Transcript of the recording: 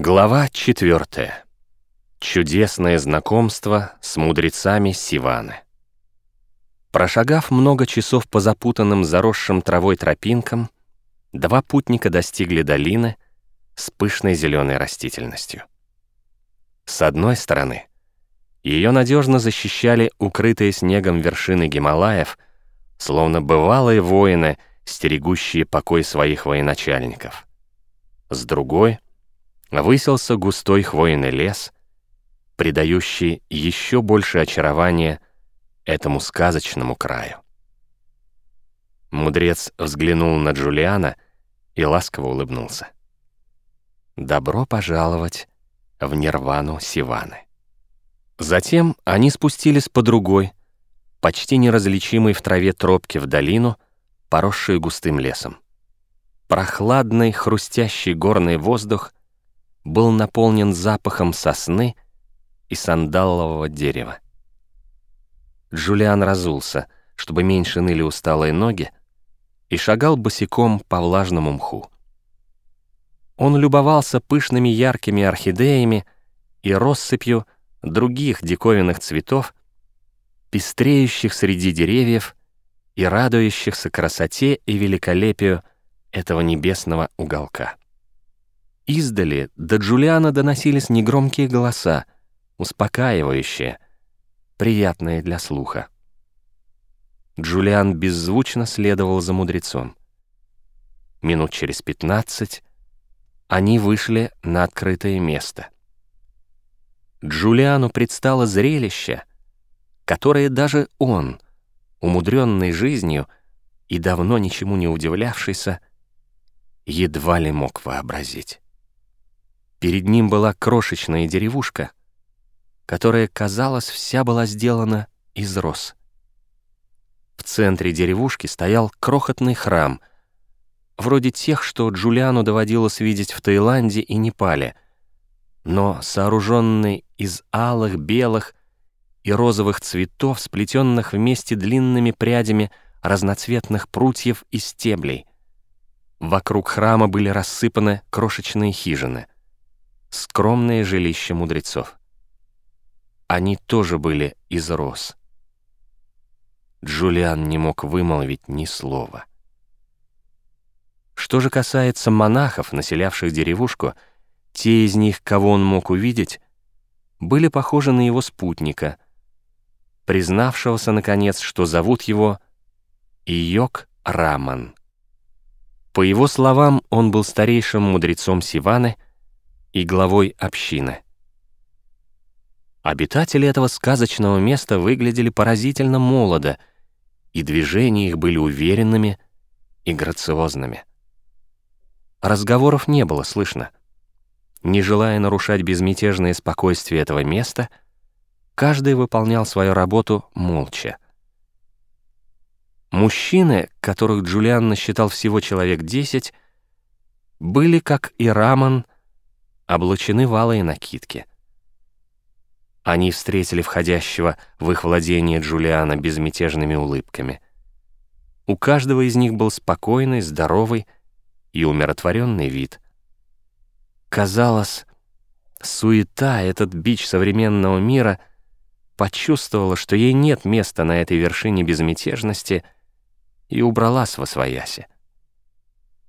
Глава четвертая. Чудесное знакомство с мудрецами Сиваны. Прошагав много часов по запутанным заросшим травой тропинкам, два путника достигли долины с пышной зеленой растительностью. С одной стороны, ее надежно защищали укрытые снегом вершины Гималаев, словно бывалые воины, стерегущие покой своих военачальников. С другой — высился густой хвойный лес, придающий еще больше очарования этому сказочному краю. Мудрец взглянул на Джулиана и ласково улыбнулся. «Добро пожаловать в Нирвану Сиваны». Затем они спустились по другой, почти неразличимой в траве тропке в долину, поросшую густым лесом. Прохладный, хрустящий горный воздух был наполнен запахом сосны и сандалового дерева. Джулиан разулся, чтобы меньше ныли усталые ноги, и шагал босиком по влажному мху. Он любовался пышными яркими орхидеями и россыпью других диковинных цветов, пестреющих среди деревьев и радующихся красоте и великолепию этого небесного уголка. Издали до Джулиана доносились негромкие голоса, успокаивающие, приятные для слуха. Джулиан беззвучно следовал за мудрецом. Минут через пятнадцать они вышли на открытое место. Джулиану предстало зрелище, которое даже он, умудренный жизнью и давно ничему не удивлявшийся, едва ли мог вообразить. Перед ним была крошечная деревушка, которая, казалось, вся была сделана из роз. В центре деревушки стоял крохотный храм, вроде тех, что Джулиану доводилось видеть в Таиланде и Непале, но сооруженный из алых, белых и розовых цветов, сплетенных вместе длинными прядями разноцветных прутьев и стеблей. Вокруг храма были рассыпаны крошечные хижины — скромное жилище мудрецов. Они тоже были из роз. Джулиан не мог вымолвить ни слова. Что же касается монахов, населявших деревушку, те из них, кого он мог увидеть, были похожи на его спутника, признавшегося, наконец, что зовут его Иок Раман. По его словам, он был старейшим мудрецом Сиваны — и главой общины. Обитатели этого сказочного места выглядели поразительно молодо, и движения их были уверенными и грациозными. Разговоров не было слышно. Не желая нарушать безмятежное спокойствие этого места, каждый выполнял свою работу молча. Мужчины, которых Джулиан насчитал всего человек десять, были, как и Раман, облачены в алые накидки. Они встретили входящего в их владение Джулиана безмятежными улыбками. У каждого из них был спокойный, здоровый и умиротворенный вид. Казалось, суета, этот бич современного мира, почувствовала, что ей нет места на этой вершине безмятежности и убралась во свояси.